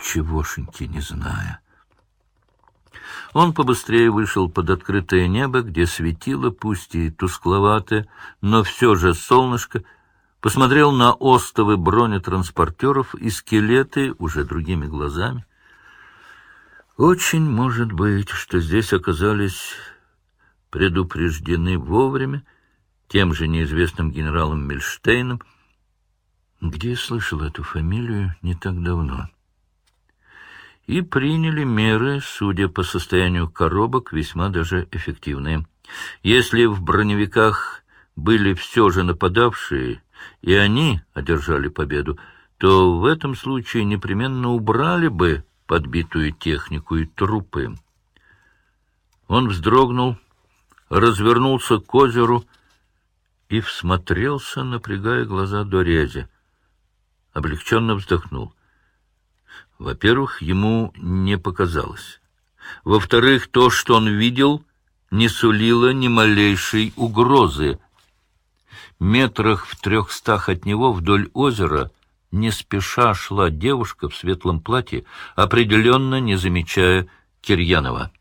ничегошеньки не зная. Он побыстрее вышел под открытое небо, где светило, пусть и тускловатое, но все же солнышко, посмотрел на остовы бронетранспортеров и скелеты уже другими глазами. Очень может быть, что здесь оказались предупреждены вовремя тем же неизвестным генералом Мельштейном, где я слышал эту фамилию не так давно и приняли меры, судя по состоянию коробок, весьма даже эффективные. Если в броневиках были все же нападавшие, и они одержали победу, то в этом случае непременно убрали бы подбитую технику и трупы. Он вздрогнул, развернулся к озеру и всмотрелся, напрягая глаза до рези. Облегченно вздохнул. Во-первых, ему не показалось. Во-вторых, то, что он видел, не сулило ни малейшей угрозы. Метрах в трехстах от него вдоль озера не спеша шла девушка в светлом платье, определенно не замечая Кирьянова.